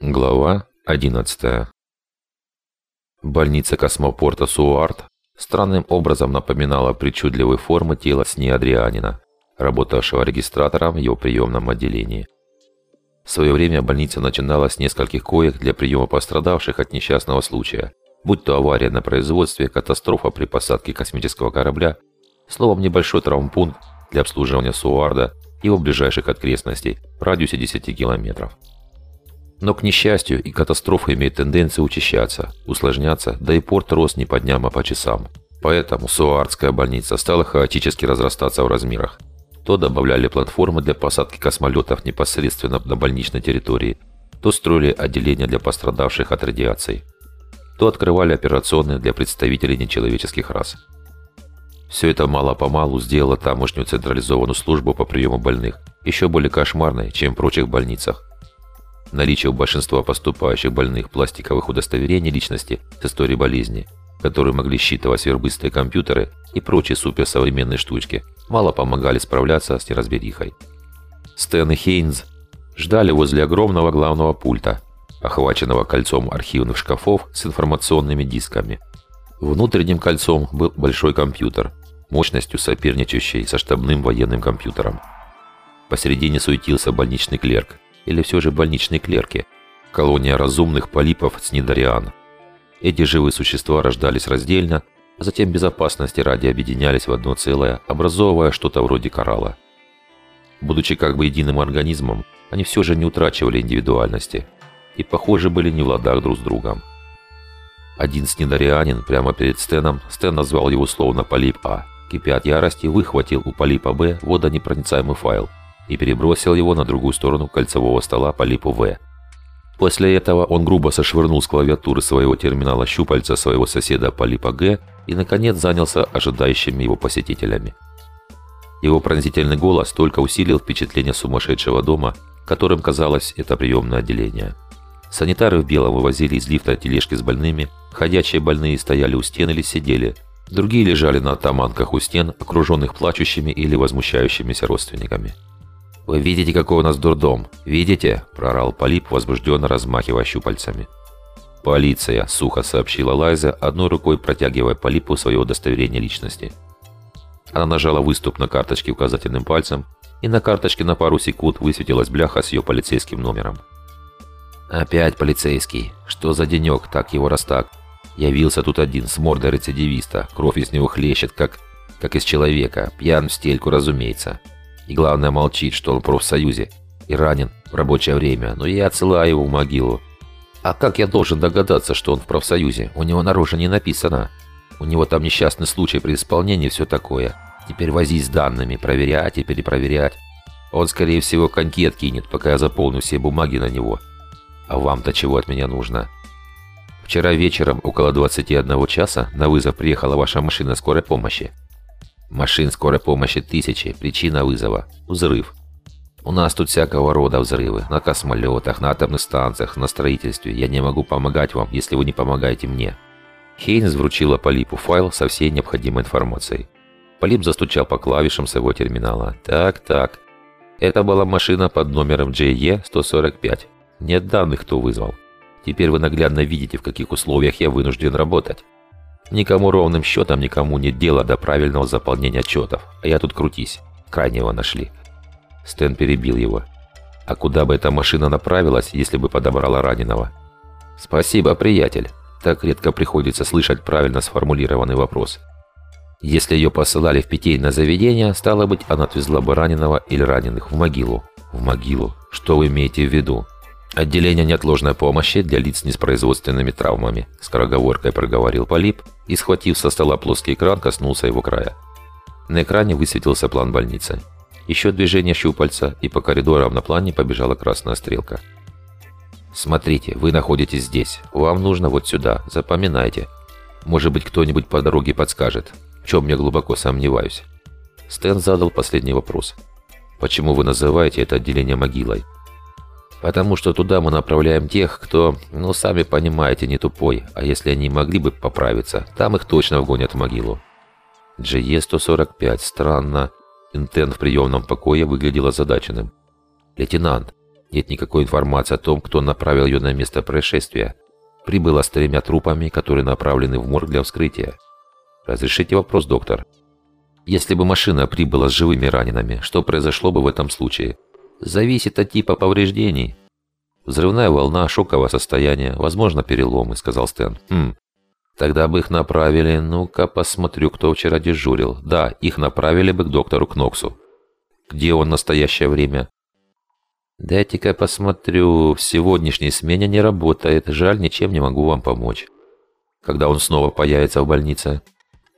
Глава 11 Больница космопорта Суарт странным образом напоминала причудливые формы тела СНИ Адрианина, работавшего регистратором в его приемном отделении. В свое время больница начиналась с нескольких коек для приема пострадавших от несчастного случая, будь то авария на производстве, катастрофа при посадке космического корабля, словом, небольшой травмпункт для обслуживания Суарда и его ближайших окрестностей в радиусе 10 километров. Но, к несчастью, и катастрофа имеет тенденцию учащаться, усложняться, да и порт рос не по дням, а по часам. Поэтому Суардская больница стала хаотически разрастаться в размерах. То добавляли платформы для посадки космолетов непосредственно на больничной территории, то строили отделения для пострадавших от радиации, то открывали операционные для представителей нечеловеческих рас. Все это мало-помалу сделало тамошнюю централизованную службу по приему больных еще более кошмарной, чем в прочих больницах. Наличие у большинства поступающих больных пластиковых удостоверений личности с историей болезни, которые могли считывать сверхбыстрые компьютеры и прочие суперсовременные штучки, мало помогали справляться с неразберихой. Стэн и Хейнс ждали возле огромного главного пульта, охваченного кольцом архивных шкафов с информационными дисками. Внутренним кольцом был большой компьютер, мощностью соперничающий со штабным военным компьютером. Посередине суетился больничный клерк, или все же больничные клерки, колония разумных полипов Снидориан. Эти живые существа рождались раздельно, а затем безопасности ради объединялись в одно целое, образовывая что-то вроде коралла. Будучи как бы единым организмом, они все же не утрачивали индивидуальности и, похоже, были не в ладах друг с другом. Один снидорианин прямо перед Стеном, Стен назвал его словно полип А, кипя от ярости, выхватил у полипа Б водонепроницаемый файл – и перебросил его на другую сторону кольцевого стола по липу В. После этого он грубо сошвырнул с клавиатуры своего терминала щупальца своего соседа по липа Г и, наконец, занялся ожидающими его посетителями. Его пронзительный голос только усилил впечатление сумасшедшего дома, которым казалось это приемное отделение. Санитары в белом вывозили из лифта тележки с больными, ходячие больные стояли у стен или сидели, другие лежали на атаманках у стен, окруженных плачущими или возмущающимися родственниками. «Вы видите, какой у нас дурдом? Видите?» – прорал Полип, возбужденно размахивая щупальцами. «Полиция», – сухо сообщила Лайза, одной рукой протягивая Полипу свое удостоверение личности. Она нажала выступ на карточке указательным пальцем, и на карточке на пару секунд высветилась бляха с ее полицейским номером. «Опять полицейский. Что за денек, так его раз так? Явился тут один с мордой рецидивиста, кровь из него хлещет, как... как из человека, пьян в стельку, разумеется». И главное молчит, что он в профсоюзе и ранен в рабочее время, но я отсылаю его в могилу. А как я должен догадаться, что он в профсоюзе? У него наружу не написано. У него там несчастный случай при исполнении, все такое. Теперь возить с данными, проверять и перепроверять. Он, скорее всего, коньки откинет, пока я заполню все бумаги на него. А вам-то чего от меня нужно? Вчера вечером, около 21 часа, на вызов приехала ваша машина скорой помощи. Машин скорой помощи тысячи. Причина вызова – взрыв. У нас тут всякого рода взрывы. На космолетах, на атомных станциях, на строительстве. Я не могу помогать вам, если вы не помогаете мне. Хейнс вручила Полипу файл со всей необходимой информацией. Полип застучал по клавишам своего терминала. Так, так. Это была машина под номером JE-145. Нет данных, кто вызвал. Теперь вы наглядно видите, в каких условиях я вынужден работать. Никому ровным счетом никому нет дела до правильного заполнения отчетов, а я тут крутись. Крайнего нашли. Стэн перебил его. А куда бы эта машина направилась, если бы подобрала раненого? Спасибо, приятель. Так редко приходится слышать правильно сформулированный вопрос. Если ее посылали в питейное заведение, стало быть, она отвезла бы раненого или раненых в могилу. В могилу. Что вы имеете в виду? «Отделение неотложной помощи для лиц с непроизводственными травмами», – скороговоркой проговорил Полип и, схватив со стола плоский экран, коснулся его края. На экране высветился план больницы. Еще движение щупальца, и по коридорам на плане побежала красная стрелка. «Смотрите, вы находитесь здесь. Вам нужно вот сюда. Запоминайте. Может быть, кто-нибудь по дороге подскажет, в чем я глубоко сомневаюсь». Стэн задал последний вопрос. «Почему вы называете это отделение могилой?» Потому что туда мы направляем тех, кто, ну, сами понимаете, не тупой. А если они могли бы поправиться, там их точно вгонят в могилу. GE-145. Странно. Интент в приемном покое выглядел озадаченным. «Лейтенант, Нет никакой информации о том, кто направил ее на место происшествия. Прибыла с тремя трупами, которые направлены в морг для вскрытия. Разрешите вопрос, доктор? Если бы машина прибыла с живыми ранеными, что произошло бы в этом случае? Зависит от типа повреждений. Взрывная волна, шоковое состояние, возможно, переломы, сказал Стэн. Хм. Тогда бы их направили, ну-ка посмотрю, кто вчера дежурил. Да, их направили бы к доктору Кноксу. Где он в настоящее время? Дайте-ка посмотрю. В сегодняшней смене не работает. Жаль, ничем не могу вам помочь. Когда он снова появится в больнице?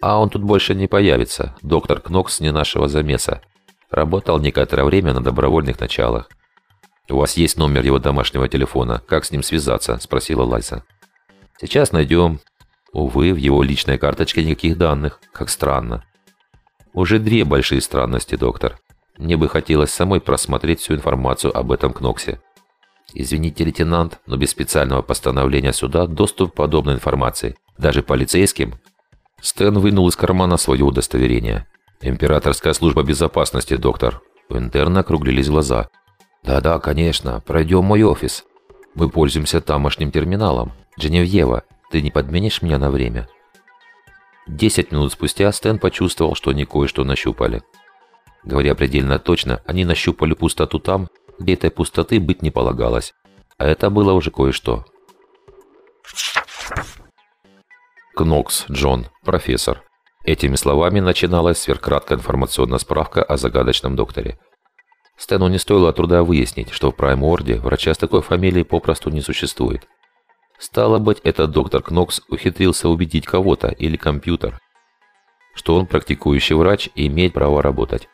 А он тут больше не появится. Доктор Кнокс не нашего замеса. Работал некоторое время на добровольных началах. «У вас есть номер его домашнего телефона. Как с ним связаться?» – спросила Лайса. «Сейчас найдем». Увы, в его личной карточке никаких данных. Как странно. Уже две большие странности, доктор. Мне бы хотелось самой просмотреть всю информацию об этом Кноксе. Извините, лейтенант, но без специального постановления суда доступ к подобной информации, даже полицейским. Стэн вынул из кармана свое удостоверение. «Императорская служба безопасности, доктор». У интерна округлились глаза. «Да-да, конечно. Пройдем мой офис. Мы пользуемся тамошним терминалом. Дженевьева, ты не подменишь меня на время?» Десять минут спустя Стэн почувствовал, что они кое-что нащупали. Говоря предельно точно, они нащупали пустоту там, где этой пустоты быть не полагалось. А это было уже кое-что. Кнокс Джон, профессор. Этими словами начиналась сверхкраткая информационная справка о загадочном докторе. Стэну не стоило труда выяснить, что в Прайм-Орде врача с такой фамилией попросту не существует. Стало быть, этот доктор Кнокс ухитрился убедить кого-то или компьютер, что он практикующий врач и имеет право работать.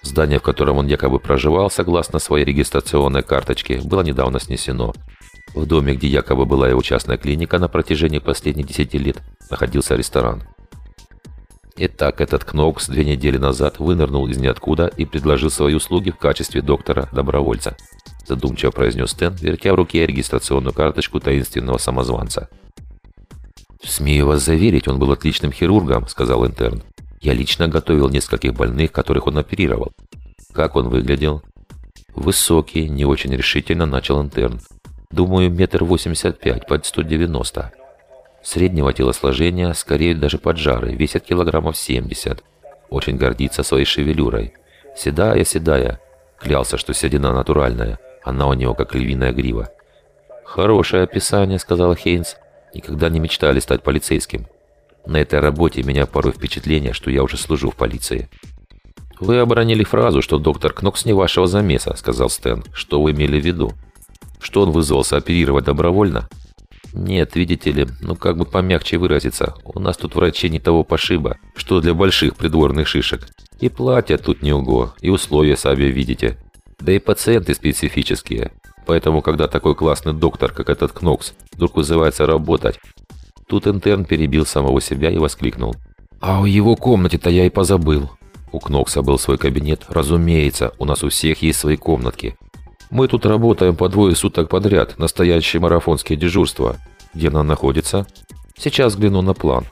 Здание, в котором он якобы проживал, согласно своей регистрационной карточке, было недавно снесено. В доме, где якобы была его частная клиника, на протяжении последних 10 лет находился ресторан. Итак, этот Кнокс две недели назад вынырнул из ниоткуда и предложил свои услуги в качестве доктора-добровольца. Задумчиво произнес Стэн, вертя в руке регистрационную карточку таинственного самозванца. «Смею вас заверить, он был отличным хирургом», — сказал интерн. Я лично готовил нескольких больных, которых он оперировал. Как он выглядел? Высокий, не очень решительно начал интерн. Думаю, метр восемьдесят пять, под сто девяносто. Среднего телосложения, скорее даже поджарый, весит килограммов семьдесят. Очень гордится своей шевелюрой. Седая, седая. Клялся, что седина натуральная. Она у него как львиная грива. «Хорошее описание», — сказал Хейнс. «Никогда не мечтали стать полицейским. На этой работе меня порой впечатление, что я уже служу в полиции. «Вы оборонили фразу, что доктор Кнокс не вашего замеса», — сказал Стэн. «Что вы имели в виду? Что он вызвался оперировать добровольно?» «Нет, видите ли, ну как бы помягче выразиться, у нас тут врачи не того пошиба, что для больших придворных шишек. И платят тут не уго, и условия сами видите. Да и пациенты специфические. Поэтому, когда такой классный доктор, как этот Кнокс, вдруг вызывается работать, Тут интерн перебил самого себя и воскликнул. «А о его комнате-то я и позабыл». У Кнокса был свой кабинет. «Разумеется, у нас у всех есть свои комнатки. Мы тут работаем по двое суток подряд, настоящее марафонские дежурства. Где она находится? Сейчас взгляну на план».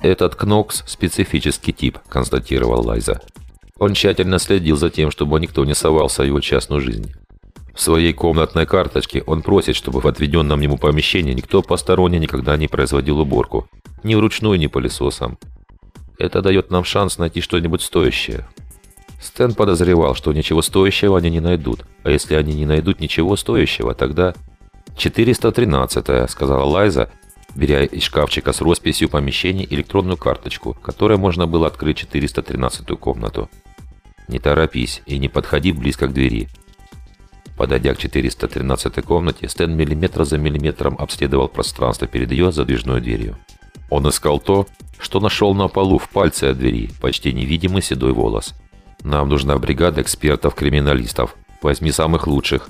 «Этот Кнокс – специфический тип», – констатировал Лайза. Он тщательно следил за тем, чтобы никто не совался в его частную жизнь. В своей комнатной карточке он просит, чтобы в отведенном ему помещении никто посторонний никогда не производил уборку. Ни вручную, ни пылесосом. Это дает нам шанс найти что-нибудь стоящее. Стэн подозревал, что ничего стоящего они не найдут. А если они не найдут ничего стоящего, тогда... «413-я», — сказала Лайза, беря из шкафчика с росписью помещений электронную карточку, которой можно было открыть 413-ю комнату. «Не торопись и не подходи близко к двери. Подойдя к 413 комнате, Стэн миллиметр за миллиметром обследовал пространство перед ее задвижной дверью. Он искал то, что нашел на полу в пальце от двери, почти невидимый седой волос. «Нам нужна бригада экспертов-криминалистов. Возьми самых лучших.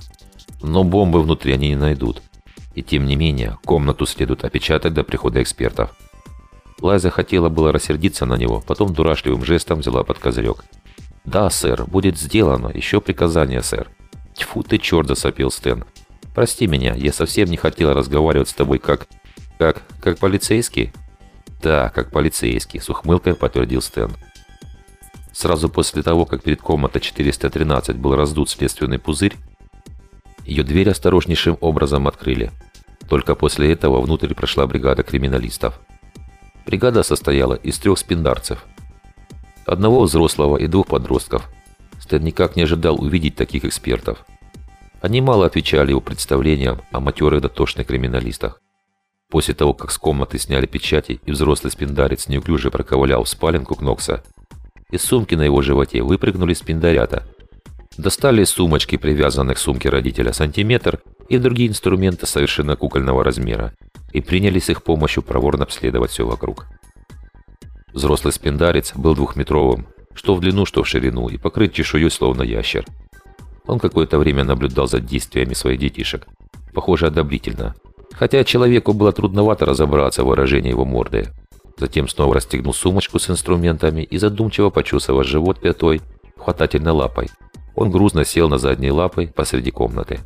Но бомбы внутри они не найдут. И тем не менее, комнату следует опечатать до прихода экспертов». Лайза хотела было рассердиться на него, потом дурашливым жестом взяла под козырек. «Да, сэр, будет сделано. Еще приказание, сэр». «Тьфу ты, черт!» – засопил Стэн. «Прости меня, я совсем не хотел разговаривать с тобой как... как... как полицейский?» «Да, как полицейский», – с ухмылкой подтвердил Стэн. Сразу после того, как перед комнатой 413 был раздут следственный пузырь, ее дверь осторожнейшим образом открыли. Только после этого внутрь прошла бригада криминалистов. Бригада состояла из трех спиндарцев. Одного взрослого и двух подростков. Стэн никак не ожидал увидеть таких экспертов. Они мало отвечали его представлениям о матерых дотошных криминалистах. После того, как с комнаты сняли печати и взрослый спиндарец неуклюже проковылял в спаленку Кнокса, из сумки на его животе выпрыгнули спиндарята. Достали из сумочки, привязанной к сумке родителя, сантиметр и другие инструменты совершенно кукольного размера и принялись их помощью проворно обследовать все вокруг. Взрослый спиндарец был двухметровым, что в длину, что в ширину, и покрыт чешуей, словно ящер. Он какое-то время наблюдал за действиями своих детишек. Похоже, одобрительно. Хотя человеку было трудновато разобраться в выражении его морды. Затем снова расстегнул сумочку с инструментами и задумчиво почесывая живот пятой, хватательной лапой. Он грузно сел на задние лапы посреди комнаты.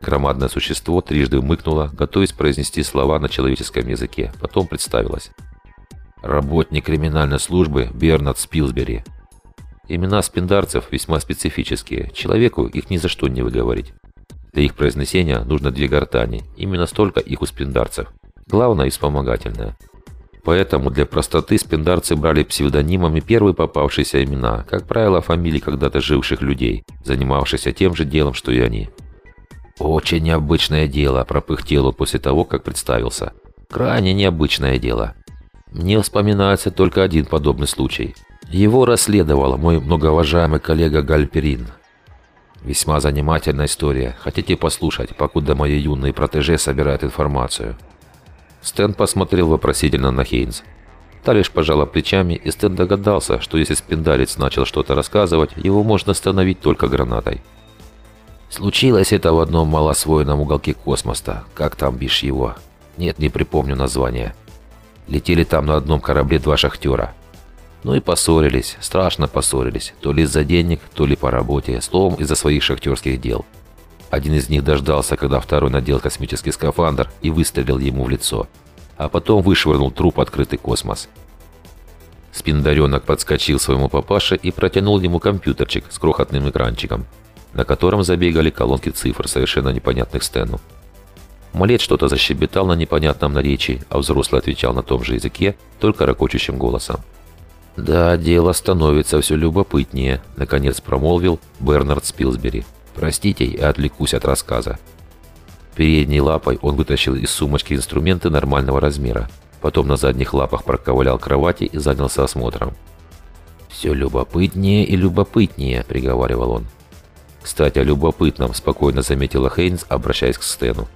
Громадное существо трижды умыкнуло, готовясь произнести слова на человеческом языке. Потом представилось. Работник криминальной службы Бернард Спилсбери. Имена спиндарцев весьма специфические. Человеку их ни за что не выговорить. Для их произнесения нужно две гортани. Именно столько их у спиндарцев. Главное и вспомогательное. Поэтому для простоты спиндарцы брали псевдонимами первые попавшиеся имена, как правило, фамилии когда-то живших людей, занимавшихся тем же делом, что и они. «Очень необычное дело», – пропыхтел он после того, как представился. «Крайне необычное дело. Мне вспоминается только один подобный случай. Его расследовал мой многоуважаемый коллега Гальперин. Весьма занимательная история. Хотите послушать, покуда мои юные протеже собирают информацию?» Стэн посмотрел вопросительно на Хейнс. Та лишь пожала плечами, и Стэн догадался, что если спиндарец начал что-то рассказывать, его можно остановить только гранатой. Случилось это в одном малосвоенном уголке космоса. Как там бишь его? Нет, не припомню название. Летели там на одном корабле два шахтера. Ну и поссорились, страшно поссорились. То ли из-за денег, то ли по работе. Словом, из-за своих шахтерских дел. Один из них дождался, когда второй надел космический скафандр и выстрелил ему в лицо. А потом вышвырнул труп в открытый космос. Спиндаренок подскочил своему папаше и протянул ему компьютерчик с крохотным экранчиком – на котором забегали колонки цифр, совершенно непонятных Стэну. Малец что-то защебетал на непонятном наречии, а взрослый отвечал на том же языке, только ракочущим голосом. «Да, дело становится все любопытнее», — наконец промолвил Бернард Спилсбери. «Простите, я отвлекусь от рассказа». Передней лапой он вытащил из сумочки инструменты нормального размера. Потом на задних лапах проковылял кровати и занялся осмотром. «Все любопытнее и любопытнее», — приговаривал он. «Кстати, о любопытном», – спокойно заметила Хейнс, обращаясь к Стэну.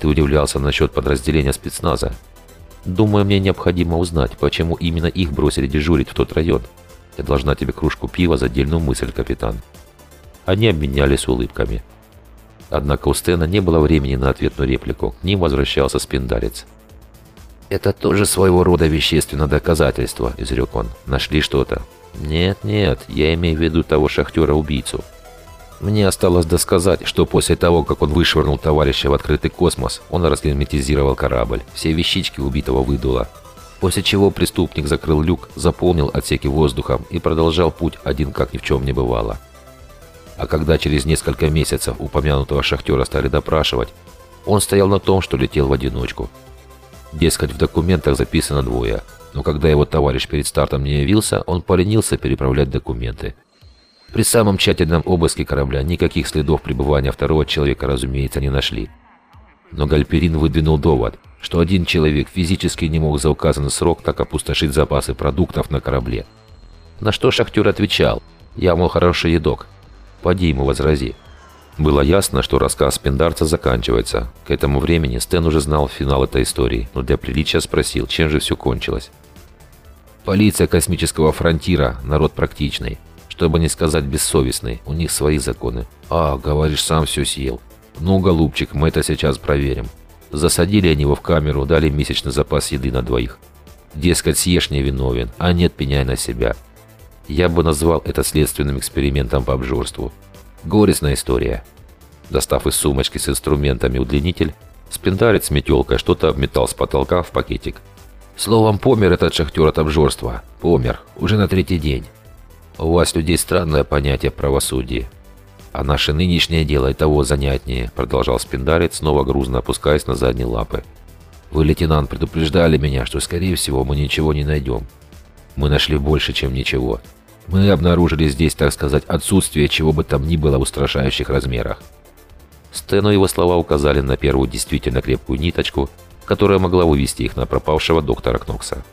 «Ты удивлялся насчет подразделения спецназа. Думаю, мне необходимо узнать, почему именно их бросили дежурить в тот район. Я должна тебе кружку пива за отдельную мысль, капитан». Они обменялись улыбками. Однако у Стэна не было времени на ответную реплику. К ним возвращался спиндарец. «Это тоже своего рода вещественное доказательство», – изрек он. «Нашли что-то?» «Нет, нет, я имею в виду того шахтера-убийцу». Мне осталось досказать, что после того, как он вышвырнул товарища в открытый космос, он разгерметизировал корабль, все вещички убитого выдуло. После чего преступник закрыл люк, заполнил отсеки воздухом и продолжал путь один как ни в чем не бывало. А когда через несколько месяцев упомянутого шахтера стали допрашивать, он стоял на том, что летел в одиночку. Дескать, в документах записано двое, но когда его товарищ перед стартом не явился, он поленился переправлять документы – при самом тщательном обыске корабля никаких следов пребывания второго человека, разумеется, не нашли. Но Гальперин выдвинул довод, что один человек физически не мог за указанный срок так опустошить запасы продуктов на корабле. На что шахтер отвечал, «Я, мол, хороший едок. Поди ему возрази». Было ясно, что рассказ Пендарца заканчивается. К этому времени Стэн уже знал финал этой истории, но для приличия спросил, чем же все кончилось. «Полиция космического фронтира – народ практичный. Чтобы не сказать бессовестный, у них свои законы. А, говоришь, сам все съел. Ну, голубчик, мы это сейчас проверим. Засадили они его в камеру, дали месячный запас еды на двоих. Дескать, съешь не виновен, а нет, пеняй на себя. Я бы назвал это следственным экспериментом по обжорству. Горестная история. Достав из сумочки с инструментами удлинитель, спиндарец с метелкой что-то обметал с потолка в пакетик. Словом, помер этот шахтер от обжорства. Помер. Уже на третий день. У вас, людей, странное понятие правосудия. А наше нынешнее дело и того занятнее, продолжал Спиндарец, снова грузно опускаясь на задние лапы. Вы, лейтенант, предупреждали меня, что, скорее всего, мы ничего не найдем. Мы нашли больше, чем ничего. Мы обнаружили здесь, так сказать, отсутствие чего бы там ни было в устрашающих размерах. Стэну его слова указали на первую действительно крепкую ниточку, которая могла вывести их на пропавшего доктора Кнокса.